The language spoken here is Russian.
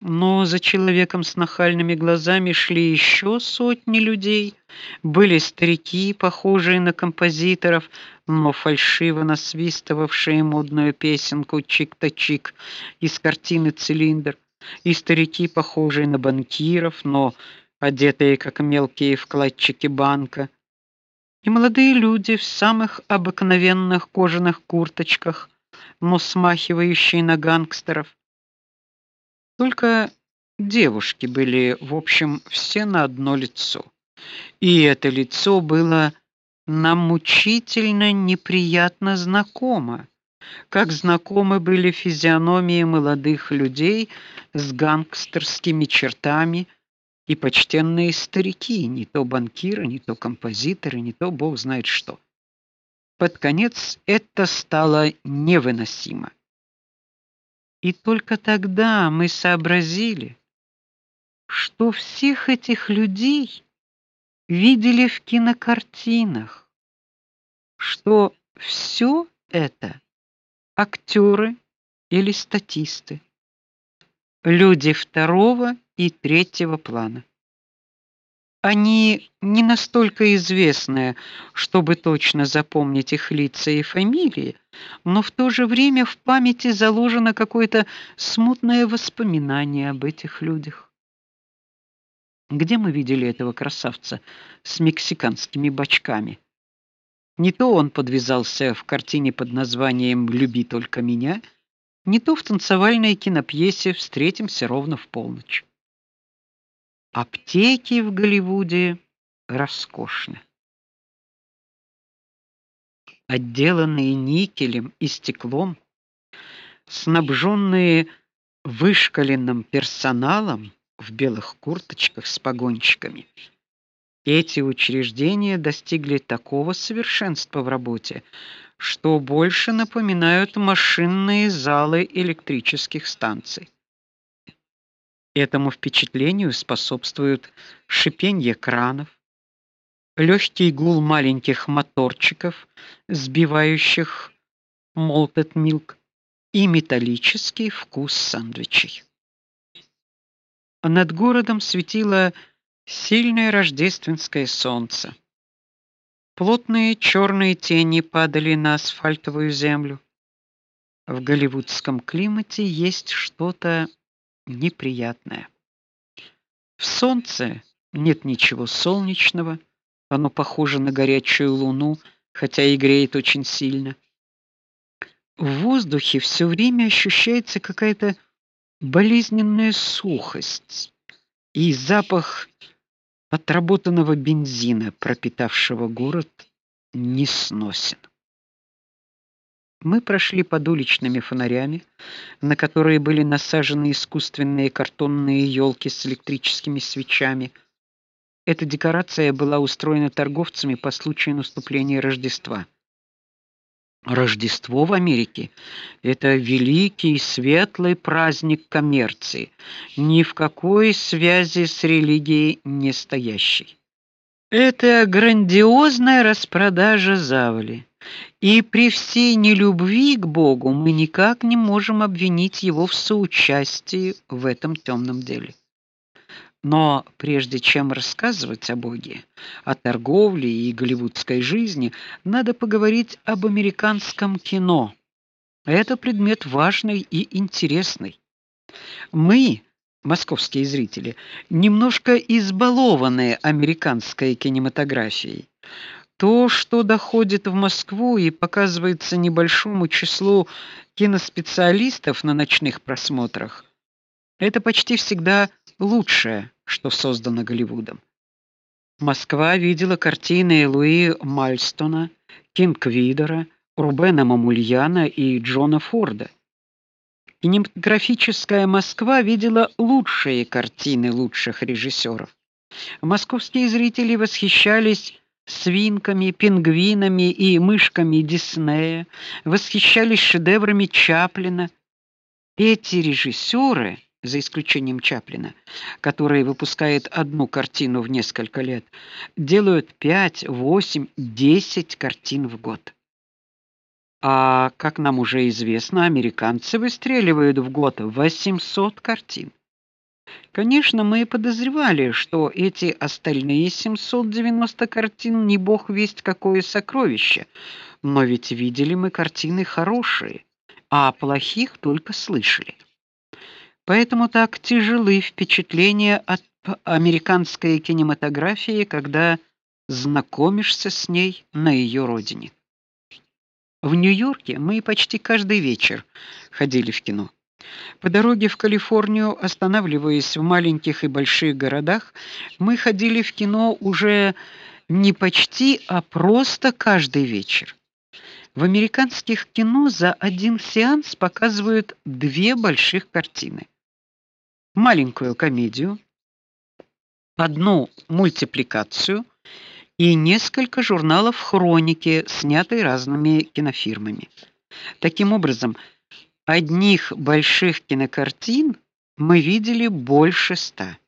Но за человеком с нахальными глазами шли еще сотни людей. Были старики, похожие на композиторов, но фальшиво насвистывавшие модную песенку чик-та-чик из картины Цилиндр, и старики, похожие на банкиров, но одетые как мелкие вкладчики банка, и молодые люди в самых обыкновенных кожаных курточках, но смахивающие на гангстеров. Только девушки были, в общем, все на одно лицо. И это лицо было нам мучительно неприятно знакомо, как знакомы были физиономии молодых людей с гангстерскими чертами и почтенные старики, не то банкиры, не то композиторы, не то бог знает что. Под конец это стало невыносимо. И только тогда мы сообразили, что всех этих людей видели в кинокартинах, что все это актеры или статисты, люди второго и третьего плана. Они не настолько известны, чтобы точно запомнить их лица и фамилии, но в то же время в памяти заложено какое-то смутное воспоминание об этих людях. Где мы видели этого красавца с мексиканскими бочками? Не то он подвязался в картине под названием Люби только меня, не то в танцевальной кинопьесе Встретимся ровно в полночь. Аптеки в Голливуде роскошны. Отделанные никелем и стеклом, снабженные вышкаленным персоналом в белых курточках с погончиками. Эти учреждения достигли такого совершенства в работе, что больше напоминают машинные залы электрических станций. Этому впечатлению способствуют шипение кранов, легкий гул маленьких моторчиков, сбивающих молотед милк, и металлический вкус сэндвичей. Над городом светило сильное рождественское солнце. Плотные черные тени падали на асфальтовую землю. В голливудском климате есть что-то неприятное. В солнце нет ничего солнечного, оно похоже на горячую луну, хотя и греет очень сильно. В воздухе все время ощущается какая-то болезненная сухость и запах отработанного бензина, пропитавшего город, не сносен. Мы прошли под уличными фонарями, на которые были насажены искусственные картонные елки с электрическими свечами. Эта декорация была устроена торговцами по случаю наступления Рождества. Рождество в Америке это великий светлый праздник коммерции, ни в какой связи с религией не стоящий. Это грандиозная распродажа завали. И при всей нелюбви к Богу мы никак не можем обвинить его в соучастии в этом темном деле. Но прежде чем рассказывать о Боге, о торговле и голливудской жизни, надо поговорить об американском кино. Это предмет важный и интересный. Мы, московские зрители, немножко избалованы американской кинематографией. То, что доходит в Москву и показывается небольшому числу киноспециалистов на ночных просмотрах, это почти всегда лучшее, что создано Голливудом. Москва видела картины Луи Мальстона, Кингвидера, Рубена Мамульяна и Джона Форда. Кинематографическая Москва видела лучшие картины лучших режиссеров. Московские зрители восхищались свинками, пингвинами и мышками Диснея, восхищались шедеврами Чаплина. Эти режиссеры, за исключением Чаплина, который выпускает одну картину в несколько лет, делают 5, 8, 10 картин в год. А как нам уже известно, американцы выстреливают в год 800 картин. Конечно, мы подозревали, что эти остальные 790 картин не бог весть какое сокровище. Но ведь видели мы картины хорошие, а о плохих только слышали. Поэтому так тяжелы впечатления от американской кинематографии, когда знакомишься с ней на ее родине. В Нью-Йорке мы почти каждый вечер ходили в кино. По дороге в Калифорнию, останавливаясь в маленьких и больших городах, мы ходили в кино уже не почти, а просто каждый вечер. В американских кино за один сеанс показывают две больших картины. Маленькую комедию, одну мультипликацию и несколько журналов хроники, снятые разными кинофирмами. Таким образом, одних больших кинокартин мы видели больше ста.